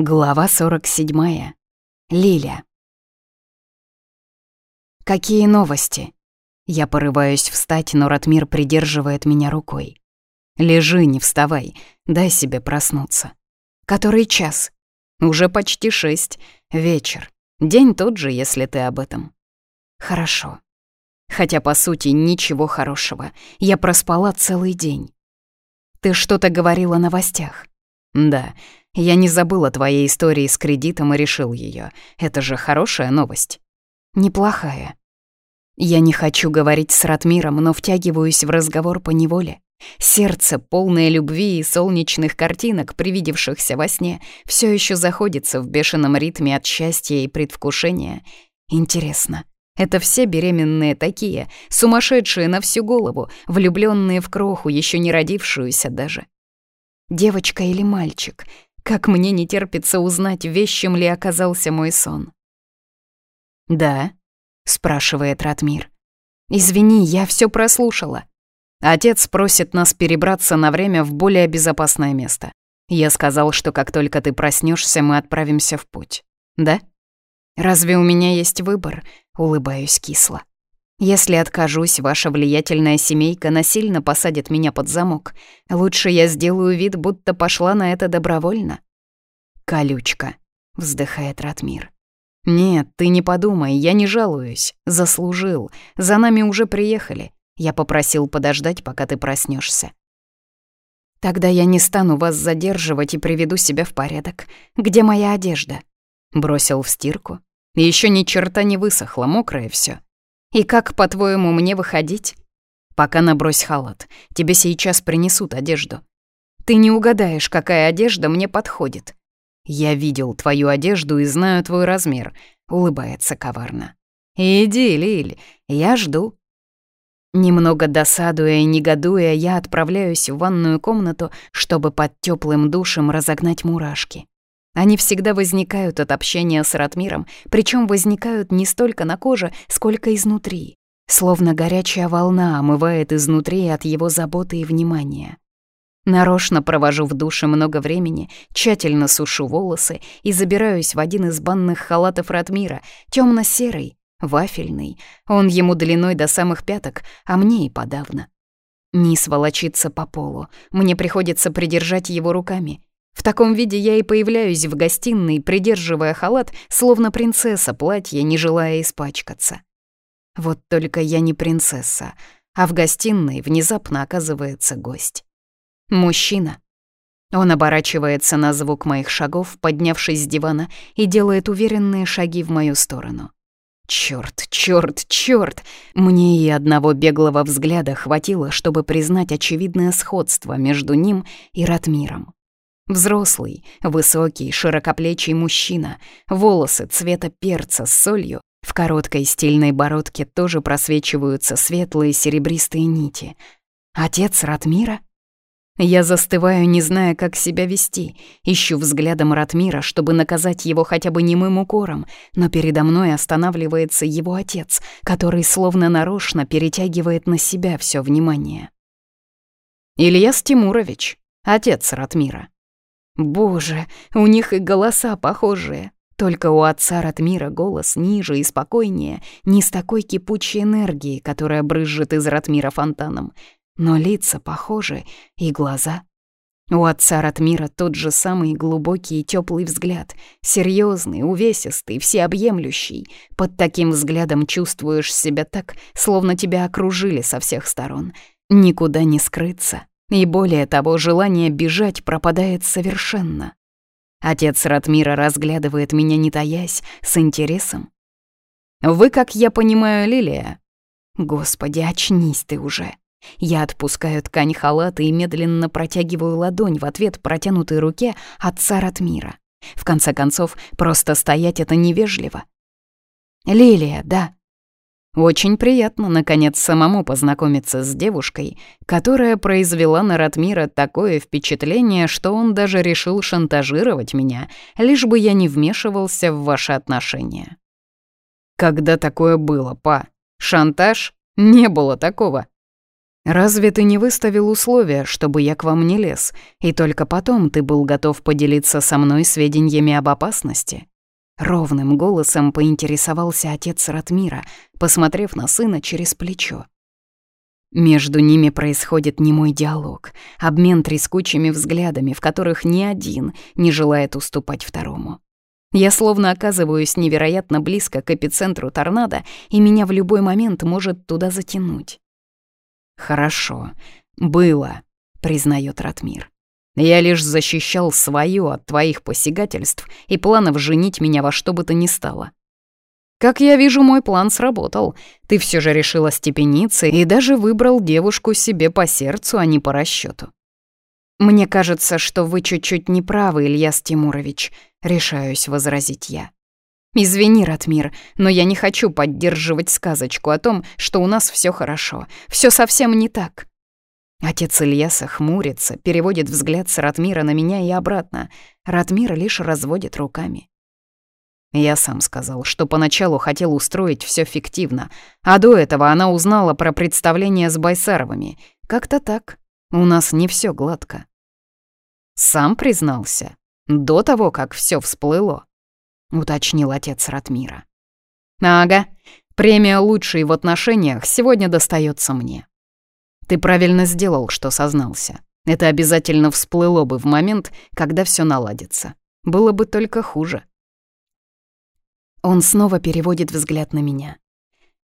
Глава 47. Лиля. «Какие новости?» Я порываюсь встать, но Ратмир придерживает меня рукой. «Лежи, не вставай, дай себе проснуться». «Который час?» «Уже почти шесть. Вечер. День тот же, если ты об этом». «Хорошо». Хотя, по сути, ничего хорошего. Я проспала целый день. «Ты что-то говорила о новостях?» «Да, я не забыла твоей истории с кредитом и решил ее. Это же хорошая новость. Неплохая. Я не хочу говорить с Ратмиром, но втягиваюсь в разговор по неволе. Сердце, полное любви и солнечных картинок, привидевшихся во сне, все еще заходится в бешеном ритме от счастья и предвкушения. Интересно, это все беременные такие, сумасшедшие на всю голову, влюбленные в кроху, еще не родившуюся даже. Девочка или мальчик — как мне не терпится узнать, вещим ли оказался мой сон. «Да?» — спрашивает Ратмир. «Извини, я все прослушала». Отец просит нас перебраться на время в более безопасное место. Я сказал, что как только ты проснешься, мы отправимся в путь. Да? Разве у меня есть выбор? Улыбаюсь кисло. Если откажусь, ваша влиятельная семейка насильно посадит меня под замок. Лучше я сделаю вид, будто пошла на это добровольно». «Колючка», — вздыхает Ратмир. «Нет, ты не подумай, я не жалуюсь. Заслужил. За нами уже приехали. Я попросил подождать, пока ты проснешься. «Тогда я не стану вас задерживать и приведу себя в порядок. Где моя одежда?» Бросил в стирку. Еще ни черта не высохла, мокрое все. «И как, по-твоему, мне выходить?» «Пока набрось халат. Тебе сейчас принесут одежду». «Ты не угадаешь, какая одежда мне подходит». «Я видел твою одежду и знаю твой размер», — улыбается коварно. «Иди, Лиль, я жду». Немного досадуя и негодуя, я отправляюсь в ванную комнату, чтобы под теплым душем разогнать мурашки. Они всегда возникают от общения с Ратмиром, причем возникают не столько на коже, сколько изнутри. Словно горячая волна омывает изнутри от его заботы и внимания. Нарочно провожу в душе много времени, тщательно сушу волосы и забираюсь в один из банных халатов Ратмира, темно серый вафельный. Он ему длиной до самых пяток, а мне и подавно. Низ волочится по полу. Мне приходится придержать его руками. В таком виде я и появляюсь в гостиной, придерживая халат, словно принцесса платье, не желая испачкаться. Вот только я не принцесса, а в гостиной внезапно оказывается гость. Мужчина. Он оборачивается на звук моих шагов, поднявшись с дивана, и делает уверенные шаги в мою сторону. Черт, черт, черт! Мне и одного беглого взгляда хватило, чтобы признать очевидное сходство между ним и Ратмиром. Взрослый, высокий, широкоплечий мужчина, волосы цвета перца с солью, в короткой стильной бородке тоже просвечиваются светлые серебристые нити. Отец Ратмира? Я застываю, не зная, как себя вести, ищу взглядом Ратмира, чтобы наказать его хотя бы немым укором, но передо мной останавливается его отец, который словно нарочно перетягивает на себя все внимание. «Ильяс Тимурович, отец Ратмира», Боже, у них и голоса похожие. Только у отца Ратмира голос ниже и спокойнее, не с такой кипучей энергией, которая брызжет из Ратмира фонтаном. Но лица похожи и глаза. У отца Ратмира тот же самый глубокий и теплый взгляд, серьезный, увесистый, всеобъемлющий. Под таким взглядом чувствуешь себя так, словно тебя окружили со всех сторон. Никуда не скрыться. И более того, желание бежать пропадает совершенно. Отец Ратмира разглядывает меня, не таясь, с интересом. «Вы, как я понимаю, Лилия?» «Господи, очнись ты уже!» Я отпускаю ткань халата и медленно протягиваю ладонь в ответ протянутой руке отца Ратмира. В конце концов, просто стоять это невежливо. «Лилия, да», очень приятно, наконец, самому познакомиться с девушкой, которая произвела на Ратмира такое впечатление, что он даже решил шантажировать меня, лишь бы я не вмешивался в ваши отношения. Когда такое было, па? Шантаж? Не было такого. Разве ты не выставил условия, чтобы я к вам не лез, и только потом ты был готов поделиться со мной сведениями об опасности? Ровным голосом поинтересовался отец Ратмира, посмотрев на сына через плечо. Между ними происходит немой диалог, обмен трескучими взглядами, в которых ни один не желает уступать второму. Я словно оказываюсь невероятно близко к эпицентру торнадо, и меня в любой момент может туда затянуть. «Хорошо, было», — признает Ратмир. Я лишь защищал свою от твоих посягательств и планов женить меня во что бы то ни стало. Как я вижу, мой план сработал. Ты все же решила степениться и даже выбрал девушку себе по сердцу, а не по расчету. Мне кажется, что вы чуть-чуть неправы, Илья Тимурович, решаюсь возразить я. «Извини, Ратмир, но я не хочу поддерживать сказочку о том, что у нас все хорошо. Все совсем не так. Отец Ильяса хмурится, переводит взгляд с Ратмира на меня и обратно. Ратмир лишь разводит руками. Я сам сказал, что поначалу хотел устроить все фиктивно, а до этого она узнала про представление с Байсаровыми. Как-то так. У нас не все гладко. Сам признался. До того, как все всплыло. Уточнил отец Ратмира. Ага, премия «Лучший в отношениях» сегодня достается мне. Ты правильно сделал, что сознался. Это обязательно всплыло бы в момент, когда все наладится. Было бы только хуже. Он снова переводит взгляд на меня.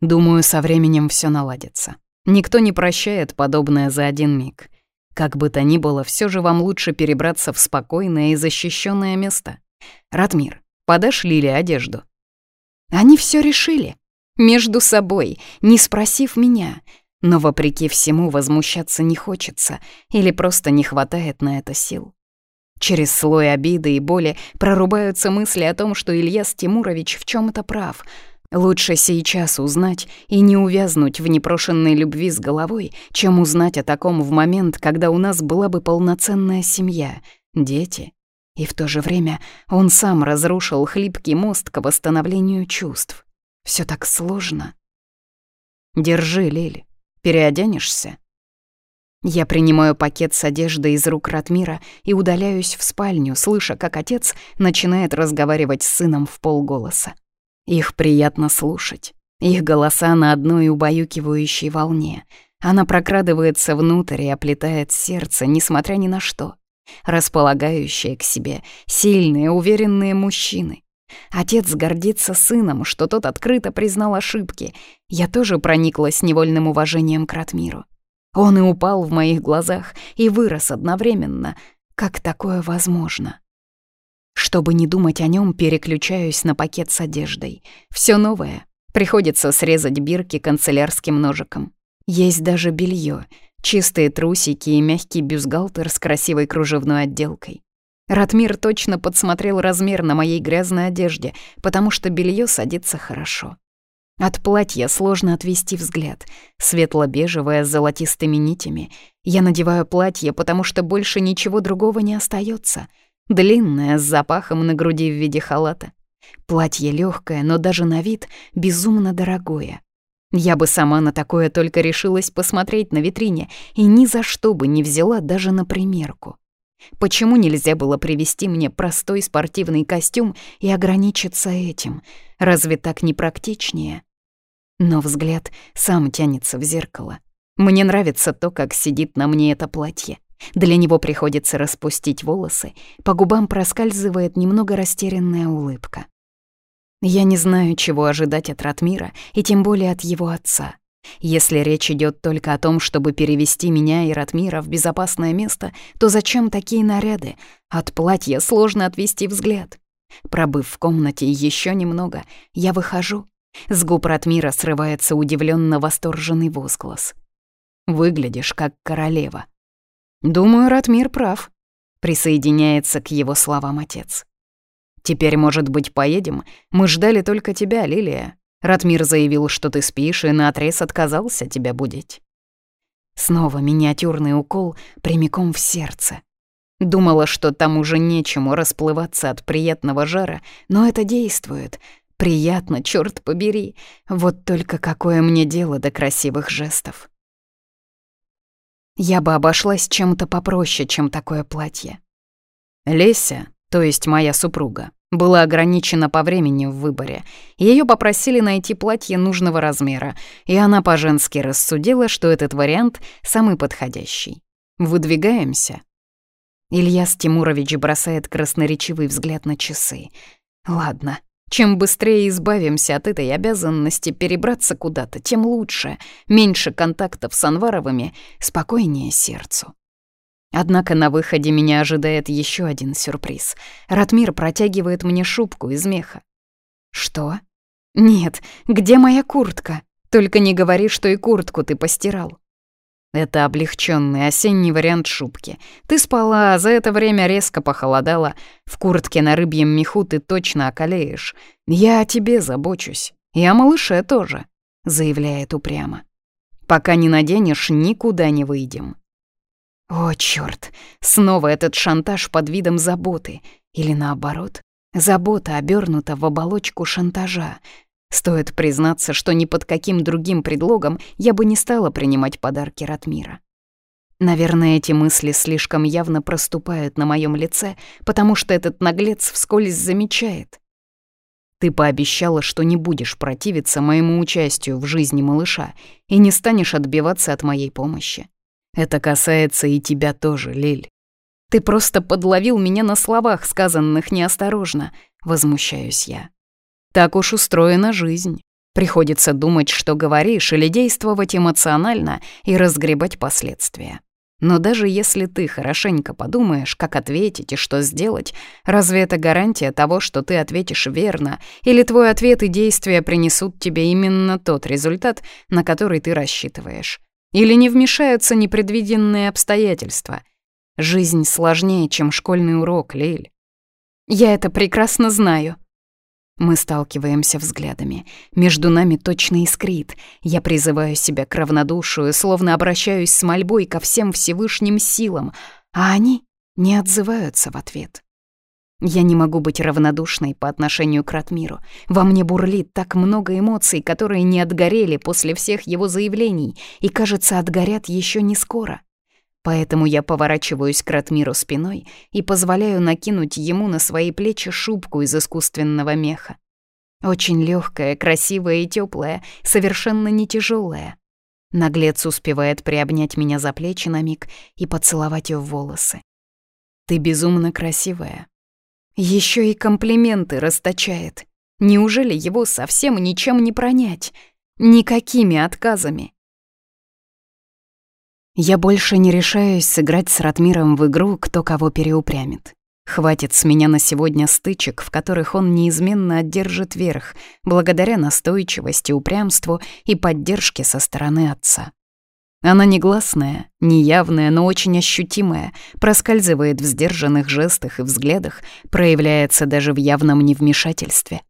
Думаю, со временем все наладится. Никто не прощает подобное за один миг. Как бы то ни было, все же вам лучше перебраться в спокойное и защищенное место. Радмир, подошли ли одежду? Они все решили. Между собой, не спросив меня — но, вопреки всему, возмущаться не хочется или просто не хватает на это сил. Через слой обиды и боли прорубаются мысли о том, что Ильяс Тимурович в чем то прав. Лучше сейчас узнать и не увязнуть в непрошенной любви с головой, чем узнать о таком в момент, когда у нас была бы полноценная семья, дети. И в то же время он сам разрушил хлипкий мост к восстановлению чувств. Все так сложно. Держи, Лиль. Переоденешься?» Я принимаю пакет с одеждой из рук Ратмира и удаляюсь в спальню, слыша, как отец начинает разговаривать с сыном в полголоса. Их приятно слушать. Их голоса на одной убаюкивающей волне. Она прокрадывается внутрь и оплетает сердце, несмотря ни на что. Располагающие к себе, сильные, уверенные мужчины. Отец гордится сыном, что тот открыто признал ошибки. Я тоже прониклась невольным уважением к Ратмиру. Он и упал в моих глазах, и вырос одновременно. Как такое возможно? Чтобы не думать о нем, переключаюсь на пакет с одеждой. Все новое. Приходится срезать бирки канцелярским ножиком. Есть даже белье, чистые трусики и мягкий бюстгальтер с красивой кружевной отделкой. Ратмир точно подсмотрел размер на моей грязной одежде, потому что белье садится хорошо. От платья сложно отвести взгляд. Светло-бежевое с золотистыми нитями. Я надеваю платье, потому что больше ничего другого не остается. Длинное, с запахом на груди в виде халата. Платье легкое, но даже на вид безумно дорогое. Я бы сама на такое только решилась посмотреть на витрине и ни за что бы не взяла даже на примерку. Почему нельзя было привести мне простой спортивный костюм и ограничиться этим? Разве так не практичнее? Но взгляд сам тянется в зеркало. Мне нравится то, как сидит на мне это платье. Для него приходится распустить волосы, по губам проскальзывает немного растерянная улыбка. Я не знаю, чего ожидать от Ратмира и тем более от его отца. Если речь идет только о том, чтобы перевести меня и Ратмира в безопасное место, то зачем такие наряды? От платья сложно отвести взгляд. Пробыв в комнате еще немного, я выхожу. С губ Ратмира срывается удивленно восторженный возглас. «Выглядишь как королева». «Думаю, Ратмир прав», — присоединяется к его словам отец. «Теперь, может быть, поедем? Мы ждали только тебя, Лилия», Ратмир заявил, что ты спишь и наотрез отказался тебя будить. Снова миниатюрный укол прямиком в сердце. Думала, что там уже нечему расплываться от приятного жара, но это действует. Приятно, черт побери. Вот только какое мне дело до красивых жестов. Я бы обошлась чем-то попроще, чем такое платье. Леся, то есть моя супруга, было ограничено по времени в выборе. Ее попросили найти платье нужного размера, и она по-женски рассудила, что этот вариант самый подходящий. «Выдвигаемся?» Ильяс Тимурович бросает красноречивый взгляд на часы. «Ладно, чем быстрее избавимся от этой обязанности перебраться куда-то, тем лучше. Меньше контактов с Анваровыми, спокойнее сердцу». Однако на выходе меня ожидает еще один сюрприз. Ратмир протягивает мне шубку из меха. «Что?» «Нет, где моя куртка? Только не говори, что и куртку ты постирал». Это облегченный осенний вариант шубки. Ты спала, а за это время резко похолодало. В куртке на рыбьем меху ты точно околеешь. Я о тебе забочусь. И о малыше тоже», — заявляет упрямо. «Пока не наденешь, никуда не выйдем». О, черт! Снова этот шантаж под видом заботы. Или наоборот, забота обернута в оболочку шантажа. Стоит признаться, что ни под каким другим предлогом я бы не стала принимать подарки Ратмира. Наверное, эти мысли слишком явно проступают на моем лице, потому что этот наглец вскользь замечает. Ты пообещала, что не будешь противиться моему участию в жизни малыша и не станешь отбиваться от моей помощи. Это касается и тебя тоже, Лиль. Ты просто подловил меня на словах, сказанных неосторожно, возмущаюсь я. Так уж устроена жизнь. Приходится думать, что говоришь, или действовать эмоционально и разгребать последствия. Но даже если ты хорошенько подумаешь, как ответить и что сделать, разве это гарантия того, что ты ответишь верно, или твой ответ и действия принесут тебе именно тот результат, на который ты рассчитываешь? Или не вмешаются непредвиденные обстоятельства. Жизнь сложнее, чем школьный урок, Лиль. Я это прекрасно знаю. Мы сталкиваемся взглядами. Между нами точно искрит. Я призываю себя к равнодушию, словно обращаюсь с мольбой ко всем Всевышним силам, а они не отзываются в ответ. Я не могу быть равнодушной по отношению к Ратмиру. Во мне бурлит так много эмоций, которые не отгорели после всех его заявлений и, кажется, отгорят еще не скоро. Поэтому я поворачиваюсь к Ратмиру спиной и позволяю накинуть ему на свои плечи шубку из искусственного меха. Очень легкая, красивая и теплая, совершенно не тяжелая. Наглец успевает приобнять меня за плечи на миг и поцеловать ее в волосы. «Ты безумно красивая», еще и комплименты расточает. Неужели его совсем ничем не пронять? Никакими отказами. Я больше не решаюсь сыграть с Ратмиром в игру, кто кого переупрямит. Хватит с меня на сегодня стычек, в которых он неизменно одержит верх, благодаря настойчивости, упрямству и поддержке со стороны отца. Она негласная, неявная, но очень ощутимая, проскальзывает в сдержанных жестах и взглядах, проявляется даже в явном невмешательстве.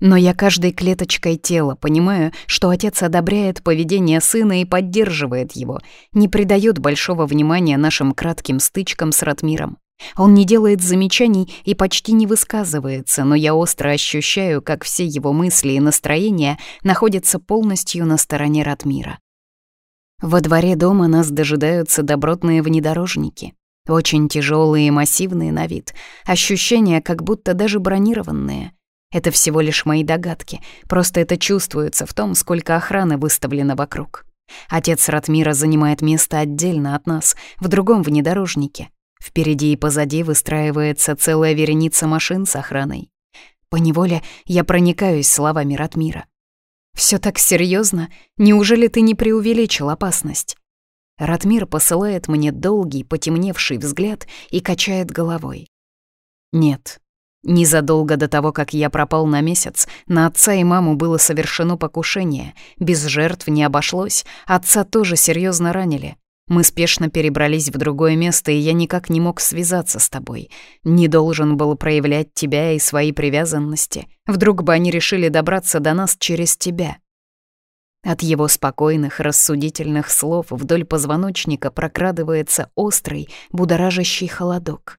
Но я каждой клеточкой тела понимаю, что отец одобряет поведение сына и поддерживает его, не придает большого внимания нашим кратким стычкам с Ратмиром. Он не делает замечаний и почти не высказывается, но я остро ощущаю, как все его мысли и настроения находятся полностью на стороне Ратмира. Во дворе дома нас дожидаются добротные внедорожники. Очень тяжелые и массивные на вид. Ощущения, как будто даже бронированные. Это всего лишь мои догадки. Просто это чувствуется в том, сколько охраны выставлено вокруг. Отец Ратмира занимает место отдельно от нас, в другом внедорожнике. Впереди и позади выстраивается целая вереница машин с охраной. Поневоле я проникаюсь словами Ратмира. Все так серьезно? Неужели ты не преувеличил опасность? Радмир посылает мне долгий, потемневший взгляд и качает головой. Нет. Незадолго до того, как я пропал на месяц, на отца и маму было совершено покушение. Без жертв не обошлось, отца тоже серьезно ранили. Мы спешно перебрались в другое место, и я никак не мог связаться с тобой. Не должен был проявлять тебя и свои привязанности. Вдруг бы они решили добраться до нас через тебя. От его спокойных, рассудительных слов вдоль позвоночника прокрадывается острый, будоражащий холодок.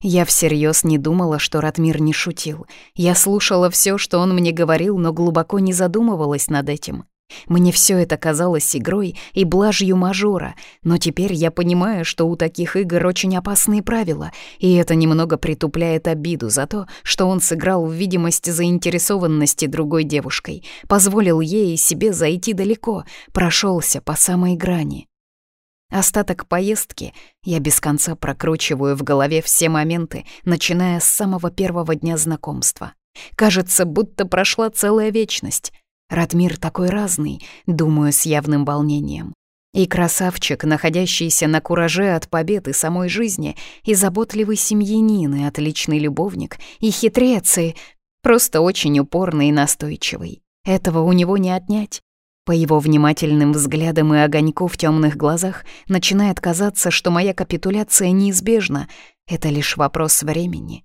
Я всерьез не думала, что Ратмир не шутил. Я слушала все, что он мне говорил, но глубоко не задумывалась над этим. Мне все это казалось игрой и блажью мажора, но теперь я понимаю, что у таких игр очень опасные правила, и это немного притупляет обиду за то, что он сыграл в видимости заинтересованности другой девушкой, позволил ей и себе зайти далеко, прошелся по самой грани. Остаток поездки я без конца прокручиваю в голове все моменты, начиная с самого первого дня знакомства. Кажется, будто прошла целая вечность. Радмир такой разный, думаю, с явным волнением. И красавчик, находящийся на кураже от победы самой жизни, и заботливый семьянин, и отличный любовник, и хитрец, и просто очень упорный и настойчивый. Этого у него не отнять. По его внимательным взглядам и огоньку в темных глазах начинает казаться, что моя капитуляция неизбежна. Это лишь вопрос времени.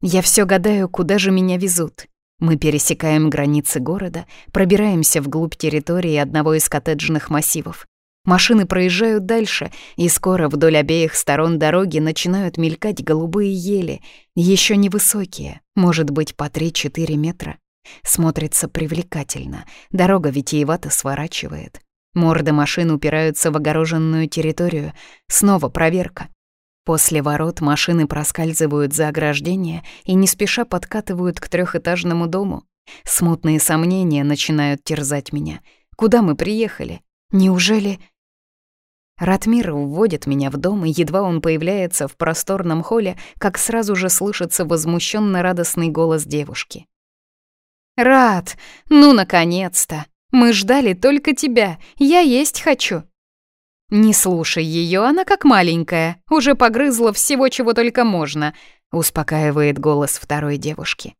Я все гадаю, куда же меня везут. Мы пересекаем границы города, пробираемся вглубь территории одного из коттеджных массивов. Машины проезжают дальше, и скоро вдоль обеих сторон дороги начинают мелькать голубые ели, еще невысокие, может быть, по 3-4 метра. Смотрится привлекательно, дорога витиевато сворачивает. Морды машин упираются в огороженную территорию. Снова проверка. После ворот машины проскальзывают за ограждение и не спеша подкатывают к трехэтажному дому. Смутные сомнения начинают терзать меня. Куда мы приехали? Неужели... Ратмир вводит меня в дом, и едва он появляется в просторном холле, как сразу же слышится возмущенно радостный голос девушки. «Рад! Ну, наконец-то! Мы ждали только тебя! Я есть хочу!» Не слушай ее, она как маленькая, уже погрызла всего, чего только можно, успокаивает голос второй девушки.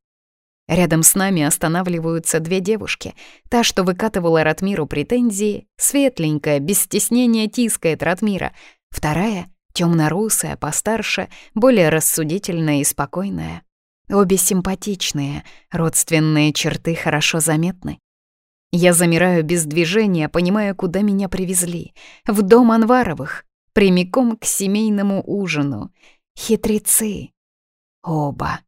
Рядом с нами останавливаются две девушки. Та, что выкатывала Ратмиру претензии, светленькая, без стеснения тискает Ратмира. Вторая — темнорусая, постарше, более рассудительная и спокойная. Обе симпатичные, родственные черты хорошо заметны. Я замираю без движения, понимая, куда меня привезли. В дом Анваровых, прямиком к семейному ужину. Хитрецы. Оба.